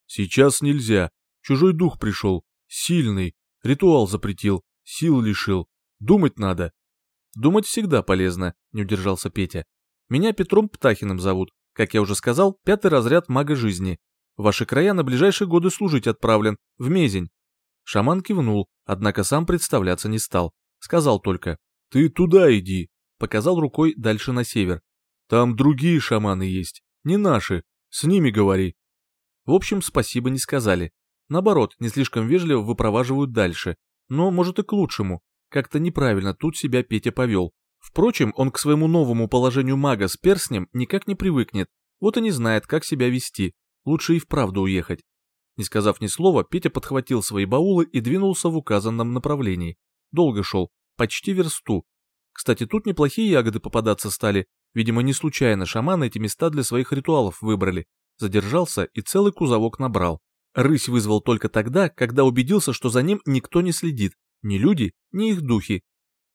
«Сейчас нельзя. Чужой дух пришел. Сильный. Ритуал запретил. Сил лишил. Думать надо». «Думать всегда полезно», — не удержался Петя. «Меня Петром Птахиным зовут. Как я уже сказал, пятый разряд мага жизни. В ваши края на ближайшие годы служить отправлен, в Мезень. Шаман кивнул, однако сам представляться не стал. Сказал только, «Ты туда иди», показал рукой дальше на север. «Там другие шаманы есть, не наши, с ними говори». В общем, спасибо не сказали. Наоборот, не слишком вежливо выпроваживают дальше. Но, может, и к лучшему. Как-то неправильно тут себя Петя повел. Впрочем, он к своему новому положению мага с перстнем никак не привыкнет, вот и не знает, как себя вести, лучше и вправду уехать. Не сказав ни слова, Петя подхватил свои баулы и двинулся в указанном направлении. Долго шел, почти версту. Кстати, тут неплохие ягоды попадаться стали, видимо, не случайно шаманы эти места для своих ритуалов выбрали. Задержался и целый кузовок набрал. Рысь вызвал только тогда, когда убедился, что за ним никто не следит, ни люди, ни их духи.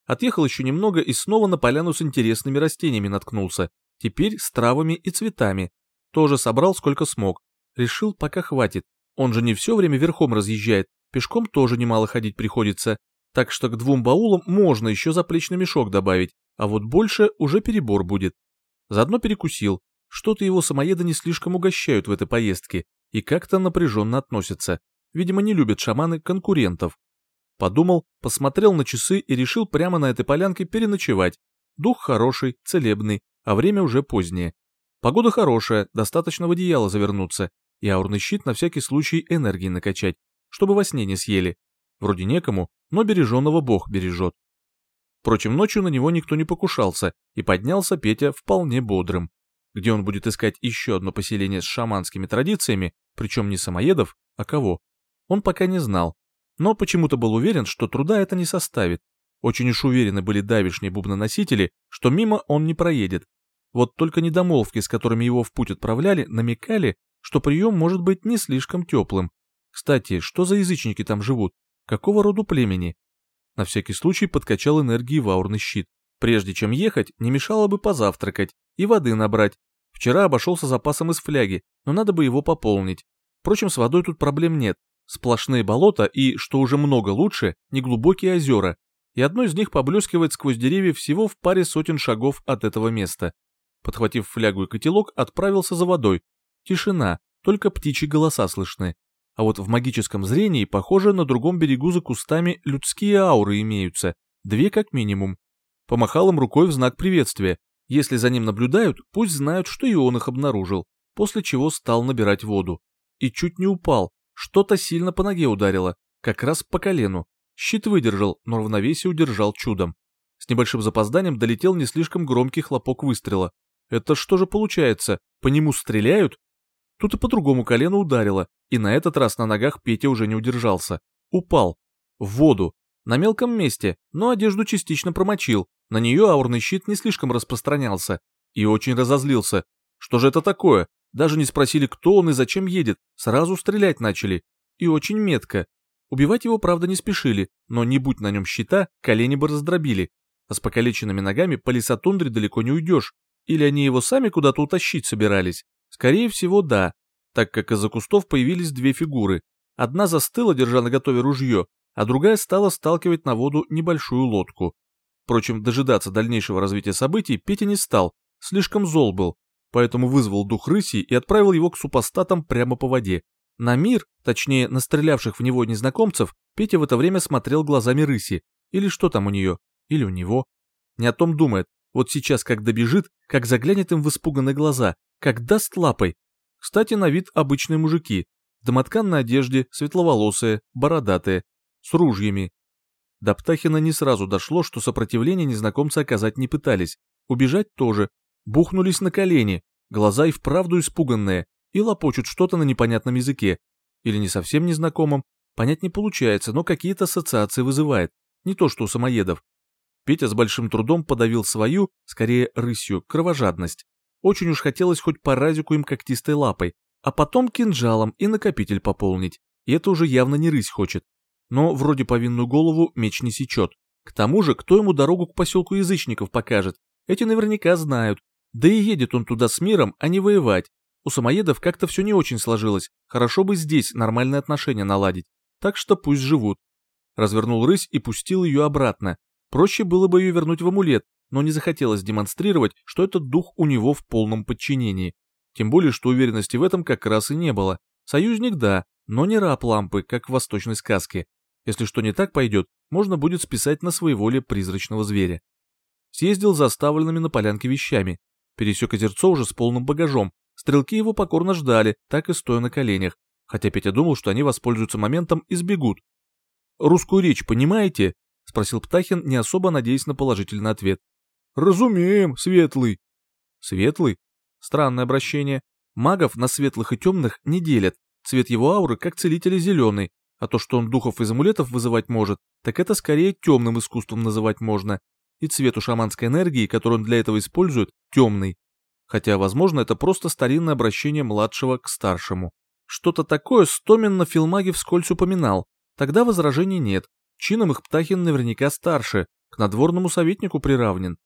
Отъехал еще немного и снова на поляну с интересными растениями наткнулся, теперь с травами и цветами. Тоже собрал сколько смог. Решил, пока хватит. Он же не все время верхом разъезжает, пешком тоже немало ходить приходится. Так что к двум баулам можно еще заплечный мешок добавить, а вот больше уже перебор будет. Заодно перекусил. Что-то его самоеды не слишком угощают в этой поездке и как-то напряженно относятся. Видимо, не любят шаманы конкурентов. Подумал, посмотрел на часы и решил прямо на этой полянке переночевать. Дух хороший, целебный, а время уже позднее. Погода хорошая, достаточно в одеяло завернуться, и аурный щит на всякий случай энергии накачать, чтобы во сне не съели. Вроде некому, но береженного Бог бережет. Впрочем, ночью на него никто не покушался, и поднялся Петя вполне бодрым. Где он будет искать еще одно поселение с шаманскими традициями, причем не самоедов, а кого, он пока не знал, но почему-то был уверен, что труда это не составит. Очень уж уверены были давишние бубноносители, что мимо он не проедет. Вот только недомолвки, с которыми его в путь отправляли, намекали, что прием может быть не слишком теплым. Кстати, что за язычники там живут? Какого роду племени? На всякий случай подкачал энергии в аурный щит. Прежде чем ехать, не мешало бы позавтракать и воды набрать. Вчера обошелся запасом из фляги, но надо бы его пополнить. Впрочем, с водой тут проблем нет. Сплошные болота и, что уже много лучше, неглубокие озера, и одно из них поблескивает сквозь деревья всего в паре сотен шагов от этого места. Подхватив флягу и котелок, отправился за водой. Тишина, только птичьи голоса слышны. А вот в магическом зрении, похоже, на другом берегу за кустами людские ауры имеются, две как минимум. Помахал им рукой в знак приветствия. Если за ним наблюдают, пусть знают, что и он их обнаружил, после чего стал набирать воду. И чуть не упал, что-то сильно по ноге ударило, как раз по колену. Щит выдержал, но равновесие удержал чудом. С небольшим запозданием долетел не слишком громкий хлопок выстрела. Это что же получается, по нему стреляют? Тут и по другому колену ударило, и на этот раз на ногах Петя уже не удержался. Упал. В воду. На мелком месте, но одежду частично промочил. На нее аурный щит не слишком распространялся. И очень разозлился. Что же это такое? Даже не спросили, кто он и зачем едет, сразу стрелять начали. И очень метко. Убивать его, правда, не спешили, но не будь на нем щита, колени бы раздробили. А с покалеченными ногами по лесотундре далеко не уйдешь. Или они его сами куда-то утащить собирались? Скорее всего, да, так как из-за кустов появились две фигуры. Одна застыла, держа наготове ружье, а другая стала сталкивать на воду небольшую лодку. Впрочем, дожидаться дальнейшего развития событий Петя не стал, слишком зол был, поэтому вызвал дух рыси и отправил его к супостатам прямо по воде. На мир, точнее, на стрелявших в него незнакомцев, Петя в это время смотрел глазами рыси. Или что там у нее, или у него. Не о том думает. Вот сейчас как добежит, как заглянет им в испуганные глаза, как даст лапой. Кстати, на вид обычные мужики. В домотканной одежде, светловолосые, бородатые, с ружьями. До Птахина не сразу дошло, что сопротивление незнакомцы оказать не пытались. Убежать тоже, бухнулись на колени, глаза и вправду испуганные, и лопочут что-то на непонятном языке. Или не совсем незнакомом, понять не получается, но какие-то ассоциации вызывает, не то что у самоедов. Петя с большим трудом подавил свою, скорее рысью, кровожадность. Очень уж хотелось хоть по разику им когтистой лапой, а потом кинжалом и накопитель пополнить. И это уже явно не рысь хочет. Но вроде повинную голову меч не сечет. К тому же, кто ему дорогу к поселку язычников покажет? Эти наверняка знают, да и едет он туда с миром, а не воевать. У самоедов как-то все не очень сложилось, хорошо бы здесь нормальные отношения наладить. Так что пусть живут. Развернул рысь и пустил ее обратно. Проще было бы ее вернуть в амулет, но не захотелось демонстрировать, что этот дух у него в полном подчинении. Тем более, что уверенности в этом как раз и не было. Союзник да, но не раб лампы, как в восточной сказке. Если что не так пойдет, можно будет списать на своеволие призрачного зверя. Съездил за оставленными на полянке вещами, Пересек озерцо уже с полным багажом. Стрелки его покорно ждали, так и стоя на коленях, хотя Петя думал, что они воспользуются моментом и сбегут. «Русскую речь понимаете?» — спросил Птахин, не особо надеясь на положительный ответ. «Разумеем, светлый». «Светлый?» Странное обращение. Магов на светлых и темных не делят. Цвет его ауры, как целителя, зеленый, А то, что он духов из амулетов вызывать может, так это скорее темным искусством называть можно. И цвет шаманской энергии, который он для этого использует, темный. Хотя, возможно, это просто старинное обращение младшего к старшему. Что-то такое Стомин на филмаге вскользь упоминал. Тогда возражений нет. Чином их Птахин наверняка старше, к надворному советнику приравнен.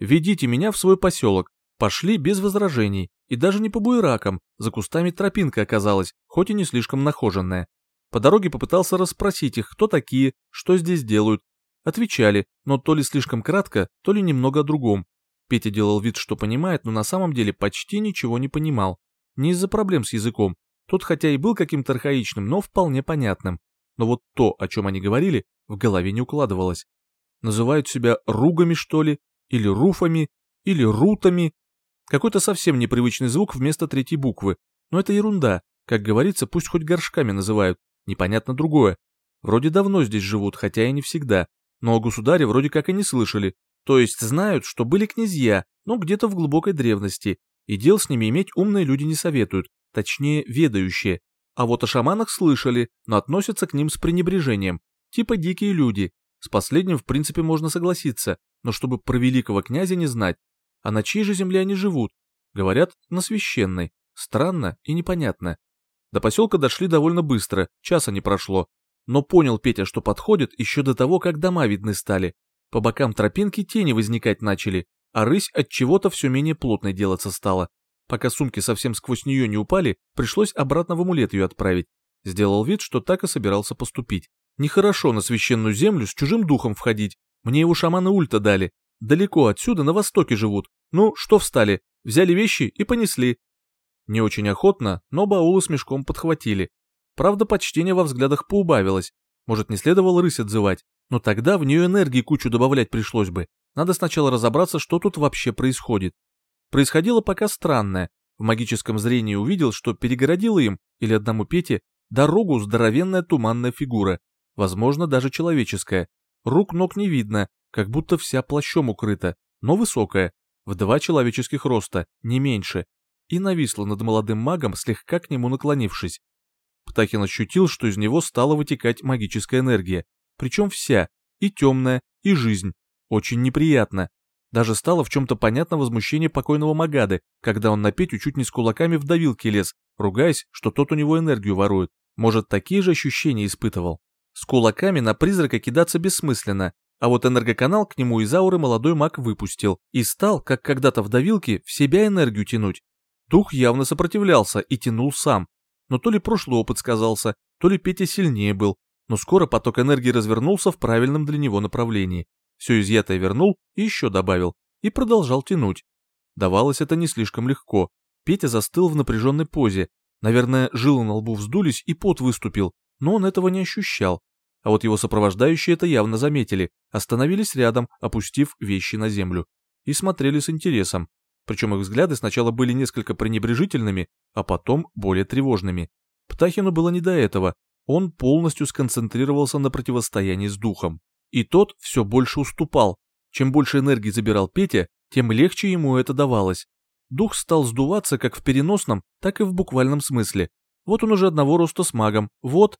Ведите меня в свой поселок. Пошли без возражений, и даже не по буеракам, за кустами тропинка оказалась, хоть и не слишком нахоженная. По дороге попытался расспросить их, кто такие, что здесь делают. Отвечали, но то ли слишком кратко, то ли немного о другом. Петя делал вид, что понимает, но на самом деле почти ничего не понимал. Не из-за проблем с языком. Тот хотя и был каким-то архаичным, но вполне понятным. Но вот то, о чем они говорили, в голове не укладывалось. Называют себя ругами, что ли, или руфами, или рутами. Какой-то совсем непривычный звук вместо третьей буквы. Но это ерунда. Как говорится, пусть хоть горшками называют. Непонятно другое. Вроде давно здесь живут, хотя и не всегда. Но о государе вроде как и не слышали. То есть знают, что были князья, но где-то в глубокой древности. И дел с ними иметь умные люди не советуют, точнее, ведающие. А вот о шаманах слышали, но относятся к ним с пренебрежением. Типа дикие люди. С последним в принципе можно согласиться, но чтобы про великого князя не знать. А на чьей же земле они живут? Говорят, на священной. Странно и непонятно. До поселка дошли довольно быстро, часа не прошло. Но понял Петя, что подходит еще до того, как дома видны стали. По бокам тропинки тени возникать начали, а рысь от чего-то все менее плотной делаться стала. Пока сумки совсем сквозь нее не упали, пришлось обратно в амулет ее отправить. Сделал вид, что так и собирался поступить. Нехорошо на священную землю с чужим духом входить. Мне его шаманы ульта дали. Далеко отсюда на востоке живут. Ну, что встали? Взяли вещи и понесли. Не очень охотно, но баулы с мешком подхватили. Правда, почтение во взглядах поубавилось. Может, не следовало рысь отзывать, но тогда в нее энергии кучу добавлять пришлось бы. Надо сначала разобраться, что тут вообще происходит. Происходило пока странное. В магическом зрении увидел, что перегородила им, или одному Пете, дорогу здоровенная туманная фигура возможно, даже человеческая. Рук-ног не видно, как будто вся плащом укрыта, но высокая, в два человеческих роста, не меньше, и нависла над молодым магом, слегка к нему наклонившись. Птахин ощутил, что из него стала вытекать магическая энергия, причем вся, и темная, и жизнь. Очень неприятно. Даже стало в чем-то понятно возмущение покойного Магады, когда он на Петю чуть не с кулаками в давилке лез, ругаясь, что тот у него энергию ворует. Может, такие же ощущения испытывал. С кулаками на призрака кидаться бессмысленно, а вот энергоканал к нему из ауры молодой маг выпустил и стал, как когда-то в давилке, в себя энергию тянуть. Дух явно сопротивлялся и тянул сам. Но то ли прошлый опыт сказался, то ли Петя сильнее был, но скоро поток энергии развернулся в правильном для него направлении. Все изъятое вернул и еще добавил, и продолжал тянуть. Давалось это не слишком легко. Петя застыл в напряженной позе. Наверное, жилы на лбу вздулись и пот выступил, но он этого не ощущал. А вот его сопровождающие это явно заметили, остановились рядом, опустив вещи на землю, и смотрели с интересом. Причем их взгляды сначала были несколько пренебрежительными, а потом более тревожными. Птахину было не до этого, он полностью сконцентрировался на противостоянии с духом. И тот все больше уступал. Чем больше энергии забирал Петя, тем легче ему это давалось. Дух стал сдуваться как в переносном, так и в буквальном смысле. Вот он уже одного роста с магом, вот,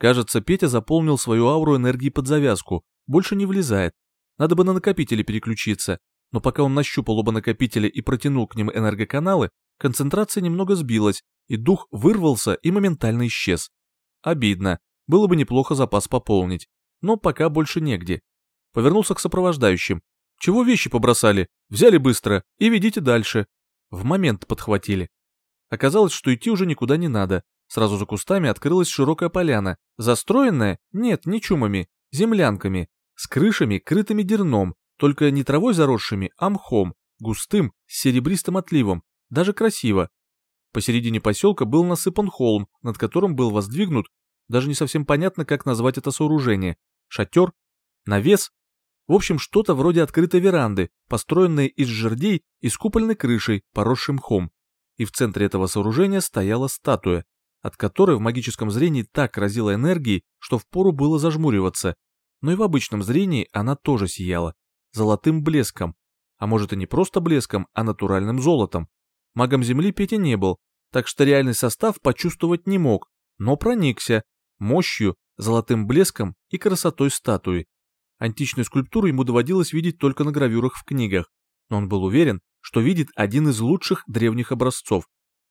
Кажется, Петя заполнил свою ауру энергии под завязку, больше не влезает. Надо бы на накопители переключиться, но пока он нащупал оба накопителя и протянул к ним энергоканалы, концентрация немного сбилась, и дух вырвался и моментально исчез. Обидно, было бы неплохо запас пополнить, но пока больше негде. Повернулся к сопровождающим. Чего вещи побросали? Взяли быстро и ведите дальше. В момент подхватили. Оказалось, что идти уже никуда не надо, Сразу за кустами открылась широкая поляна, застроенная, нет, не чумами, землянками, с крышами, крытыми дерном, только не травой заросшими, а мхом, густым, с серебристым отливом, даже красиво. Посередине поселка был насыпан холм, над которым был воздвигнут, даже не совсем понятно, как назвать это сооружение, шатер, навес, в общем, что-то вроде открытой веранды, построенной из жердей и с купольной крышей, поросшим мхом. И в центре этого сооружения стояла статуя, от которой в магическом зрении так разила энергией, что впору было зажмуриваться. Но и в обычном зрении она тоже сияла. Золотым блеском. А может и не просто блеском, а натуральным золотом. Магом Земли Петя не был, так что реальный состав почувствовать не мог, но проникся. мощью, золотым блеском и красотой статуи. Античную скульптуру ему доводилось видеть только на гравюрах в книгах, но он был уверен, что видит один из лучших древних образцов.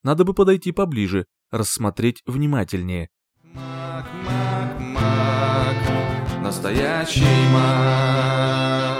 Надо бы подойти поближе, рассмотреть внимательнее. Маг, маг, маг, настоящий маг.